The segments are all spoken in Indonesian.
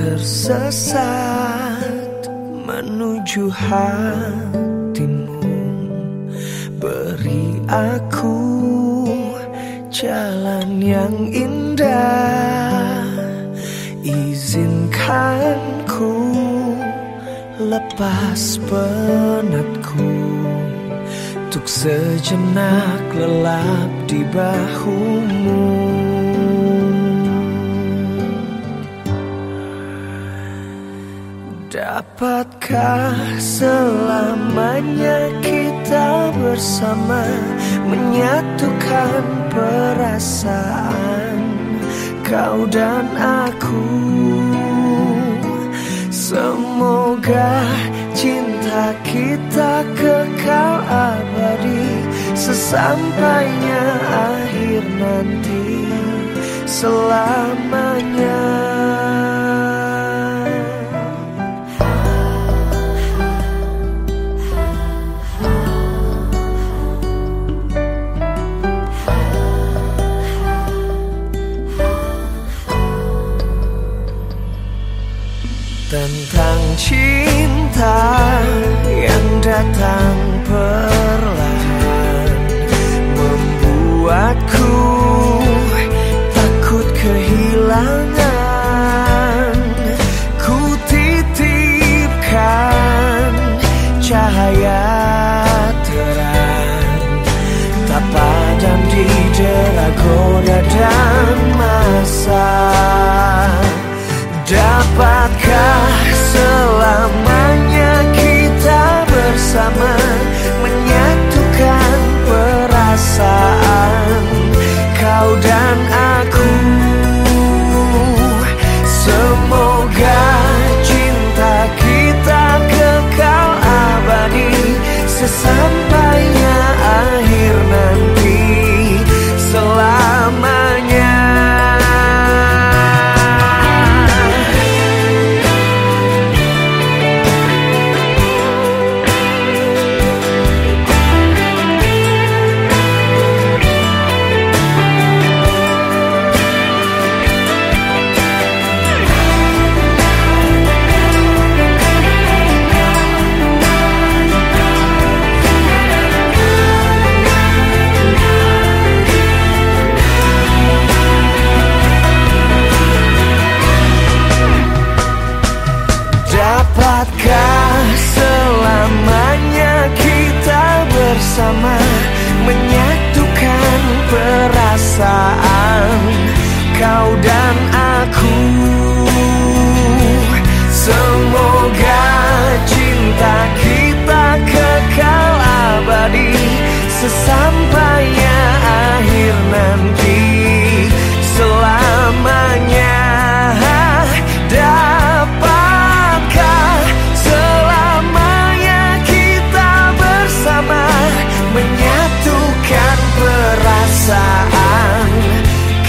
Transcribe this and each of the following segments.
tersesat menuju hatimu. Beri aku jalan yang indah. Izinkan ku lepas penatku. Untuk sejenak lelap di bahumu Dapatkah selamanya kita bersama Menyatukan perasaan? Kau dan aku Semoga cinta kita kekal abadi Sesampainya akhir nanti. Selamanya cinta yang datang perlahan Membuatku takut kehilangan. Ku titipkan cahaya terang. Tak padam di dera goda dan masa bersama Menyatukan perasaan kau dan aku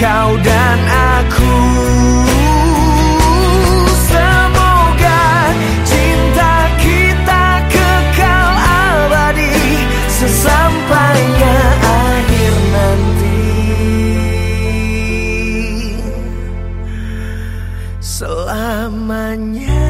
kau dan aku. Semoga cinta kita kekal abadi Sesampainya akhir nanti. Selamanya